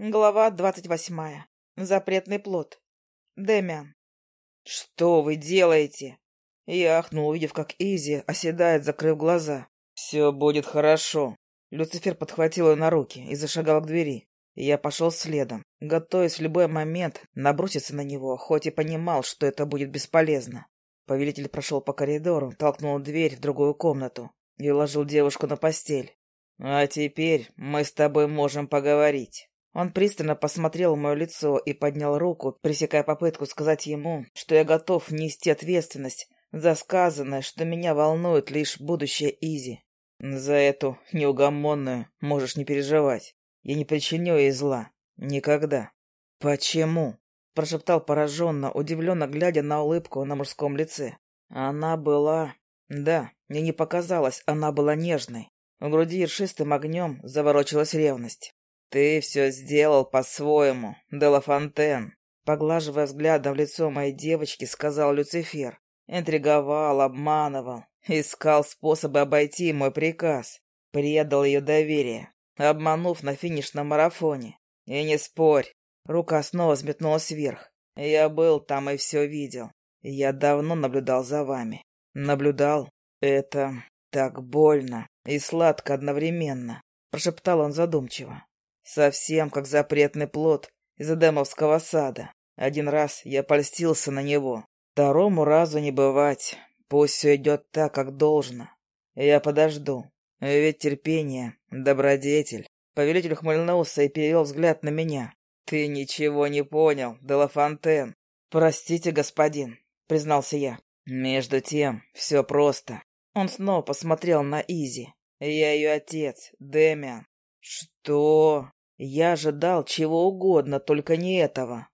Глава двадцать восьмая. Запретный плод. Демиан. «Что вы делаете?» Я ахнул, увидев, как Изи оседает, закрыв глаза. «Все будет хорошо». Люцифер подхватил ее на руки и зашагал к двери. Я пошел следом, готовясь в любой момент наброситься на него, хоть и понимал, что это будет бесполезно. Повелитель прошел по коридору, толкнул дверь в другую комнату и уложил девушку на постель. «А теперь мы с тобой можем поговорить». Он пристально посмотрел в мое лицо и поднял руку, пресекая попытку сказать ему, что я готов нести ответственность за сказанное, что меня волнует лишь будущее Изи. За эту неугомонную можешь не переживать. Я не причиню ей зла. Никогда. Почему? Прошептал пораженно, удивленно глядя на улыбку на мужском лице. Она была... Да, мне не показалось, она была нежной. В груди ершистым огнем заворочилась ревность. «Ты все сделал по-своему, Делафонтен», — поглаживая взглядом лицо моей девочки, сказал Люцифер. Интриговал, обманывал, искал способы обойти мой приказ, предал ее доверие, обманув на финишном марафоне. И не спорь, рука снова взметнулась вверх. Я был там и все видел. Я давно наблюдал за вами. Наблюдал? Это так больно и сладко одновременно, прошептал он задумчиво. Совсем как запретный плод из Эдемовского сада. Один раз я польстился на него. Второму разу не бывать. Пусть все идет так, как должно. Я подожду. Ведь терпение — добродетель. Повелитель ухмыльнулся и перевел взгляд на меня. «Ты ничего не понял, Делафонтен». «Простите, господин», — признался я. «Между тем, все просто». Он снова посмотрел на Изи. «Я ее отец, Демиан». «Что?» Я ожидал чего угодно, только не этого.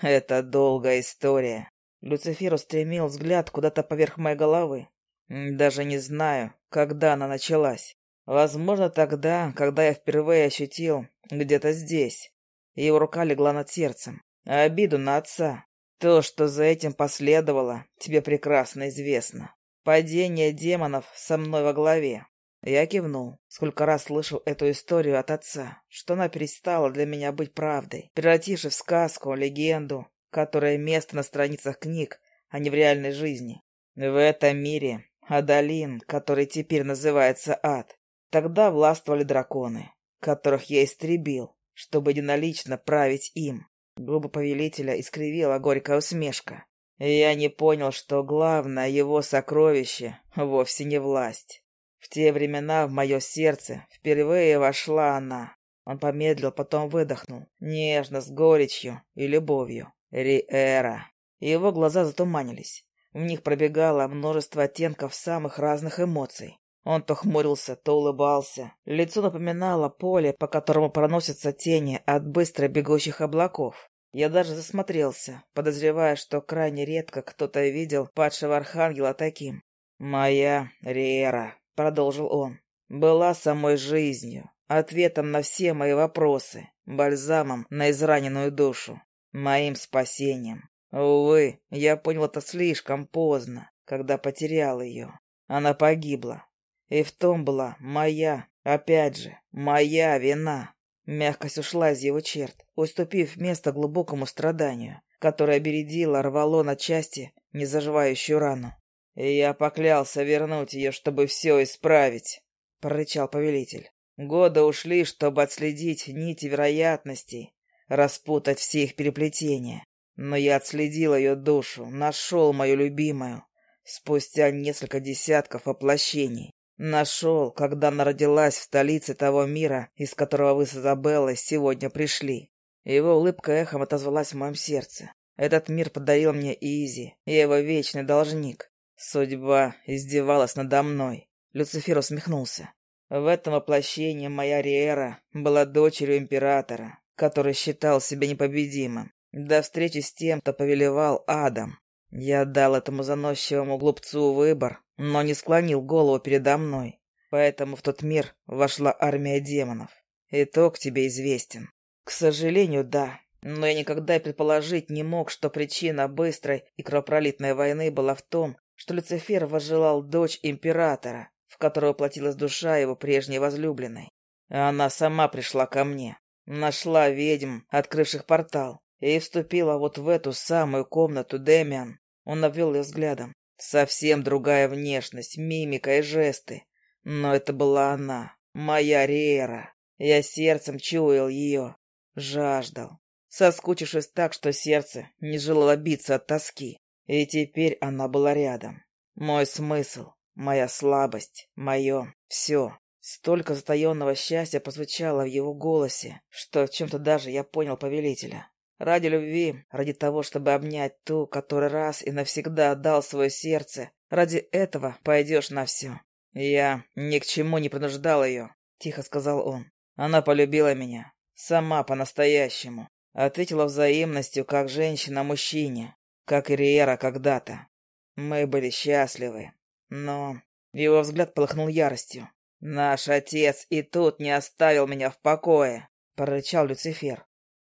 Это долгая история. Люцифер устремил взгляд куда-то поверх моей головы. Даже не знаю, когда она началась. Возможно, тогда, когда я впервые ощутил где-то здесь. Его рука легла над сердцем. Обиду на отца. То, что за этим последовало, тебе прекрасно известно. Падение демонов со мной во главе. Я кивнул. Сколько раз слышал эту историю от отца, что она перестала для меня быть правдой, превратившись в сказку, легенду, которая место на страницах книг, а не в реальной жизни. В этом мире Адалин, который теперь называется Ад, тогда властвовали драконы, которых я истребил, чтобы единолично править им. Губы повелителя искривила горькая усмешка. Я не понял, что главное его сокровище вовсе не власть. В те времена в мое сердце впервые вошла она. Он помедлил, потом выдохнул, нежно, с горечью и любовью. Риэра. Его глаза затуманились. В них пробегало множество оттенков самых разных эмоций. Он то хмурился, то улыбался. Лицо напоминало поле, по которому проносятся тени от быстро бегущих облаков. Я даже засмотрелся, подозревая, что крайне редко кто-то видел падшего архангела таким. «Моя Риэра», продолжил он, была самой жизнью, ответом на все мои вопросы, бальзамом на израненную душу, моим спасением. Увы, я понял это слишком поздно, когда потерял ее. Она погибла. И в том была моя, опять же, моя вина. Мягкость ушла из его черт, уступив место глубокому страданию, которое бередило, рвало на части незаживающую рану. Я поклялся вернуть ее, чтобы все исправить, — прорычал повелитель. Годы ушли, чтобы отследить нити вероятностей, распутать все их переплетения. Но я отследил ее душу, нашел мою любимую, спустя несколько десятков воплощений. Нашел, когда она родилась в столице того мира, из которого вы с Изабеллой сегодня пришли. Его улыбка эхом отозвалась в моем сердце. Этот мир подарил мне Изи, я его вечный должник. Судьба издевалась надо мной. Люцифер усмехнулся. В этом воплощении моя Риэра была дочерью императора, который считал себя непобедимым. До встречи с тем, кто повелевал адом. Я дал этому заносчивому глупцу выбор, но не склонил голову передо мной. Поэтому в тот мир вошла армия демонов. Итог тебе известен. К сожалению, да. Но я никогда предположить не мог, что причина быстрой и кровопролитной войны была в том, что Люцифер возжелал дочь императора, в которую платилась душа его прежней возлюбленной. Она сама пришла ко мне. Нашла ведьм, открывших портал, и вступила вот в эту самую комнату Дэмиан. Он обвел ее взглядом. Совсем другая внешность, мимика и жесты. Но это была она, моя Риера. Я сердцем чуял ее, жаждал, соскучившись так, что сердце не желало биться от тоски. И теперь она была рядом. Мой смысл, моя слабость, мое все. Столько затаенного счастья прозвучало в его голосе, что в чем-то даже я понял повелителя. Ради любви, ради того, чтобы обнять ту, который раз и навсегда отдал свое сердце, ради этого пойдешь на все. Я ни к чему не принуждал ее, — тихо сказал он. Она полюбила меня. Сама по-настоящему. Ответила взаимностью, как женщина мужчине, как и Риера когда-то. Мы были счастливы. Но его взгляд полыхнул яростью. «Наш отец и тут не оставил меня в покое», — прорычал Люцифер.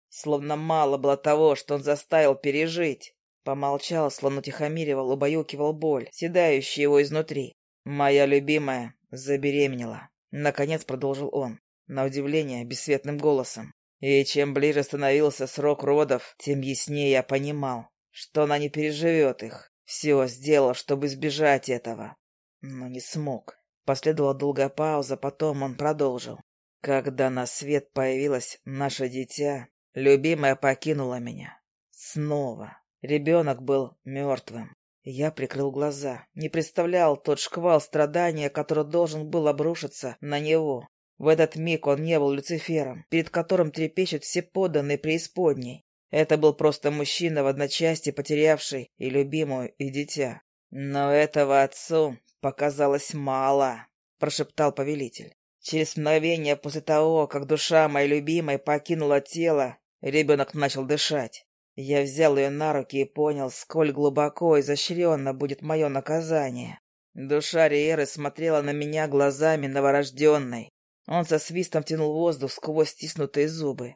Словно мало было того, что он заставил пережить. Помолчал, словно тихомиривал, убаюкивал боль, седающая его изнутри. «Моя любимая забеременела», — наконец продолжил он, на удивление бесцветным голосом. И чем ближе становился срок родов, тем яснее я понимал, что она не переживет их. Все сделал, чтобы избежать этого. Но не смог. Последовала долгая пауза, потом он продолжил. Когда на свет появилось наше дитя, любимая покинула меня. Снова. Ребенок был мертвым. Я прикрыл глаза, не представлял тот шквал страдания, который должен был обрушиться на него. В этот миг он не был Люцифером, перед которым трепещут все подданные преисподней. Это был просто мужчина в одночасье потерявший и любимую, и дитя. Но этого отцу показалось мало, прошептал повелитель. Через мгновение после того, как душа моей любимой покинула тело, ребенок начал дышать. Я взял ее на руки и понял, сколь глубоко и изощренно будет мое наказание. Душа Риеры смотрела на меня глазами новорожденной. Он со свистом тянул воздух сквозь стиснутые зубы.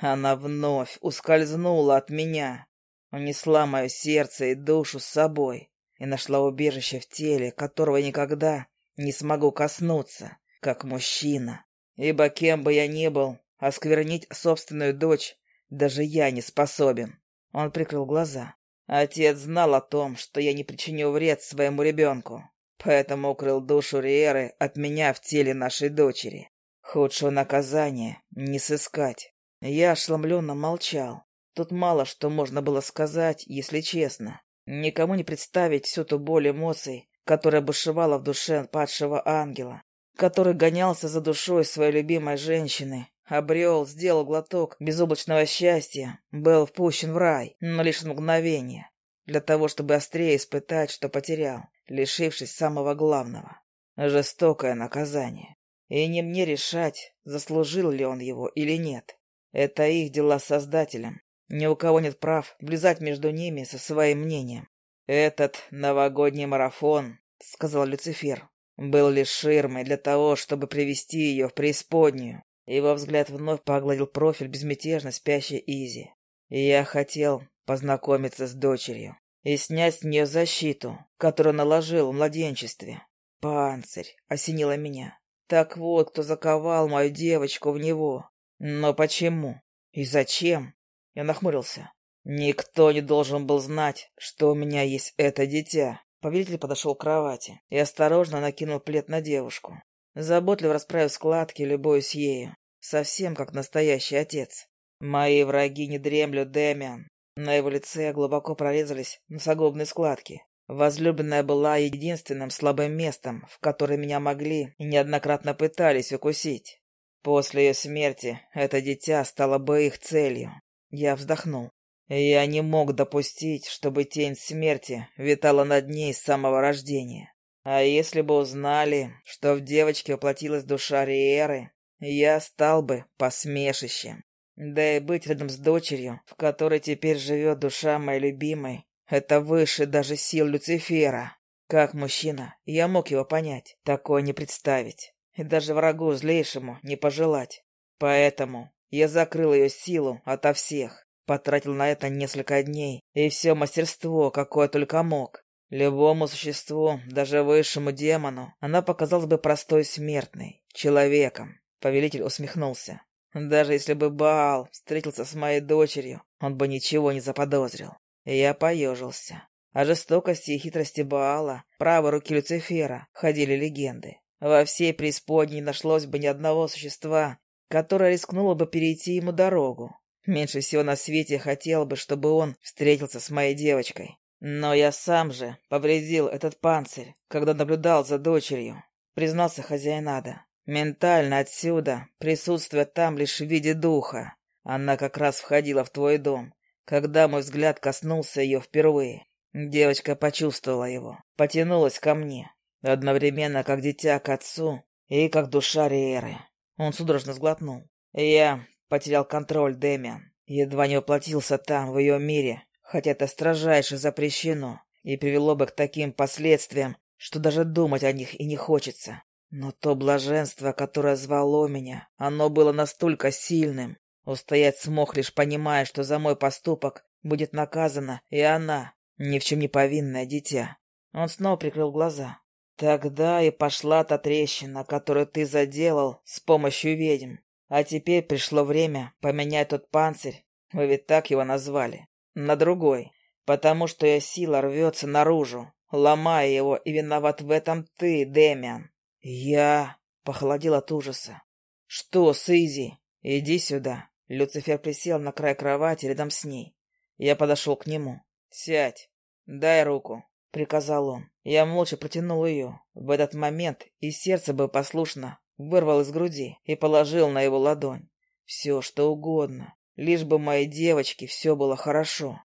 Она вновь ускользнула от меня, унесла мое сердце и душу с собой и нашла убежище в теле, которого никогда не смогу коснуться, как мужчина. Ибо кем бы я ни был, осквернить собственную дочь даже я не способен. Он прикрыл глаза. Отец знал о том, что я не причиню вред своему ребенку, поэтому укрыл душу Риеры от меня в теле нашей дочери. Худшего наказания не сыскать. Я ошеломленно молчал. Тут мало что можно было сказать, если честно. Никому не представить всю ту боль эмоций, которая бушевала в душе падшего ангела, который гонялся за душой своей любимой женщины Обрел, сделал глоток безоблачного счастья, был впущен в рай, но лишь на мгновение, для того, чтобы острее испытать, что потерял, лишившись самого главного — жестокое наказание. И не мне решать, заслужил ли он его или нет. Это их дела с Создателем. Ни у кого нет прав влезать между ними со своим мнением. «Этот новогодний марафон», — сказал Люцифер, — «был лишь ширмой для того, чтобы привести ее в преисподнюю, его взгляд вновь погладил профиль безмятежно спящей Изи. я хотел познакомиться с дочерью и снять с нее защиту, которую наложил в младенчестве. Панцирь осенило меня. Так вот, кто заковал мою девочку в него. Но почему? И зачем? Я нахмурился. Никто не должен был знать, что у меня есть это дитя. Повелитель подошел к кровати и осторожно накинул плед на девушку. Заботливо расправив складки, любуюсь ею. Совсем как настоящий отец. Мои враги не дремлют, Дэмиан. На его лице глубоко прорезались носогубные складки. Возлюбленная была единственным слабым местом, в которое меня могли и неоднократно пытались укусить. После ее смерти это дитя стало бы их целью. Я вздохнул. Я не мог допустить, чтобы тень смерти витала над ней с самого рождения. А если бы узнали, что в девочке воплотилась душа Риеры, я стал бы посмешищем. Да и быть рядом с дочерью, в которой теперь живет душа моей любимой, это выше даже сил Люцифера. Как мужчина, я мог его понять, такое не представить, и даже врагу злейшему не пожелать. Поэтому я закрыл ее силу ото всех, потратил на это несколько дней и все мастерство, какое только мог. Любому существу, даже высшему демону, она показалась бы простой смертной, человеком. Повелитель усмехнулся. Даже если бы Баал встретился с моей дочерью, он бы ничего не заподозрил. Я поежился. О жестокости и хитрости Баала, правой руки Люцифера, ходили легенды. Во всей преисподней нашлось бы ни одного существа, которое рискнуло бы перейти ему дорогу. Меньше всего на свете хотел бы, чтобы он встретился с моей девочкой. Но я сам же повредил этот панцирь, когда наблюдал за дочерью, признался хозяин ада. Ментально отсюда, присутствие там лишь в виде духа. Она как раз входила в твой дом, когда мой взгляд коснулся ее впервые. Девочка почувствовала его, потянулась ко мне, одновременно как дитя к отцу и как душа Риеры. Он судорожно сглотнул. Я потерял контроль, Дэмиан. Едва не воплотился там, в ее мире, хотя это строжайше запрещено и привело бы к таким последствиям, что даже думать о них и не хочется. Но то блаженство, которое звало меня, оно было настолько сильным. Устоять смог, лишь понимая, что за мой поступок будет наказана и она, ни в чем не повинное дитя. Он снова прикрыл глаза. Тогда и пошла та трещина, которую ты заделал с помощью ведьм. А теперь пришло время поменять тот панцирь, вы ведь так его назвали, на другой, потому что я сила рвется наружу, ломая его, и виноват в этом ты, Дэмиан. Я похолодел от ужаса. Что, Сизи? Иди сюда. Люцифер присел на край кровати рядом с ней. Я подошел к нему. Сядь. Дай руку, приказал он. Я молча протянул ее. В этот момент и сердце бы послушно вырвал из груди и положил на его ладонь. Все, что угодно, лишь бы моей девочке все было хорошо.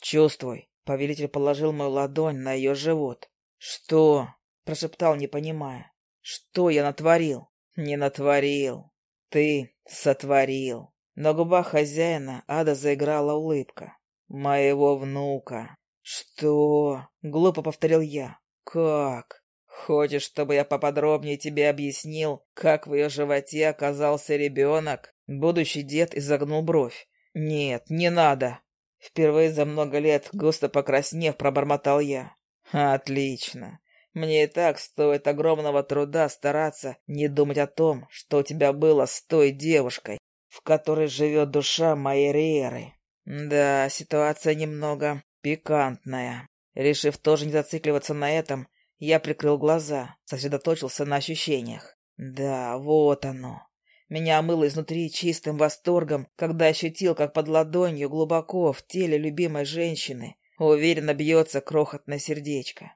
Чувствуй. Повелитель положил мою ладонь на ее живот. Что? Прошептал, не понимая. Что я натворил? Не натворил. Ты сотворил. На губах хозяина ада заиграла улыбка. Моего внука. Что? Глупо повторил я. Как? Хочешь, чтобы я поподробнее тебе объяснил, как в ее животе оказался ребенок? Будущий дед изогнул бровь. Нет, не надо. Впервые за много лет, густо покраснев, пробормотал я. Отлично. Мне и так стоит огромного труда стараться не думать о том, что у тебя было с той девушкой, в которой живет душа моей Риеры. Да, ситуация немного пикантная. Решив тоже не зацикливаться на этом, я прикрыл глаза, сосредоточился на ощущениях. Да, вот оно. Меня омыло изнутри чистым восторгом, когда ощутил, как под ладонью глубоко в теле любимой женщины уверенно бьется крохотное сердечко.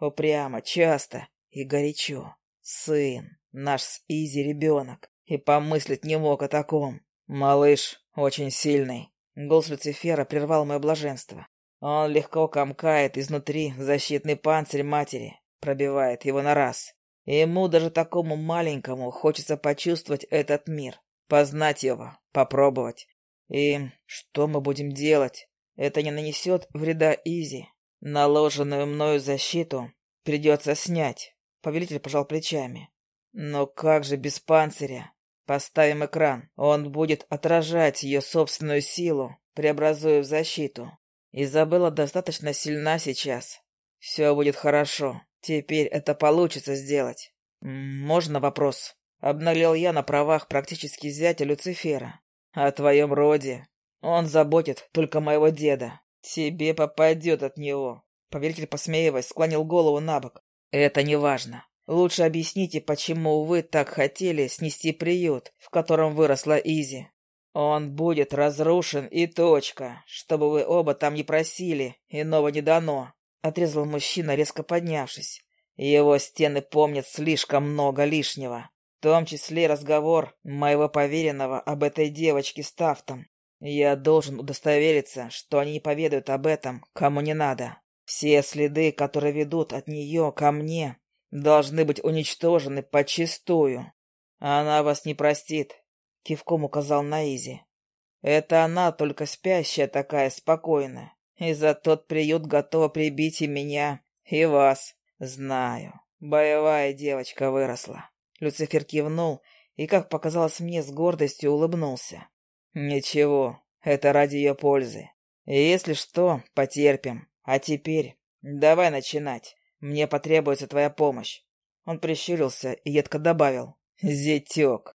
Упрямо, часто и горячо. Сын, наш с Изи ребенок, и помыслить не мог о таком. Малыш очень сильный. Голос Люцифера прервал мое блаженство. Он легко комкает изнутри защитный панцирь матери, пробивает его на раз. ему, даже такому маленькому, хочется почувствовать этот мир, познать его, попробовать. И что мы будем делать? Это не нанесет вреда Изи. Наложенную мною защиту придется снять. Повелитель пожал плечами. Но как же без панциря? Поставим экран. Он будет отражать ее собственную силу, преобразуя в защиту. Изабелла достаточно сильна сейчас. Все будет хорошо. Теперь это получится сделать. Можно вопрос? Обналил я на правах практически зятя Люцифера. О твоем роде. Он заботит только моего деда. «Тебе попадет от него», — повелитель, посмеиваясь, склонил голову на бок. «Это не важно. Лучше объясните, почему вы так хотели снести приют, в котором выросла Изи. Он будет разрушен и точка, чтобы вы оба там не просили, иного не дано», — отрезал мужчина, резко поднявшись. «Его стены помнят слишком много лишнего, в том числе разговор моего поверенного об этой девочке с Тафтом. Я должен удостовериться, что они не поведают об этом, кому не надо. Все следы, которые ведут от нее ко мне, должны быть уничтожены подчистую. Она вас не простит, — кивком указал на Изи. Это она только спящая такая спокойная, и за тот приют готова прибить и меня, и вас. Знаю, боевая девочка выросла. Люцифер кивнул и, как показалось мне, с гордостью улыбнулся. Ничего, это ради ее пользы. Если что, потерпим. А теперь давай начинать. Мне потребуется твоя помощь. Он прищурился и едко добавил. Зятек.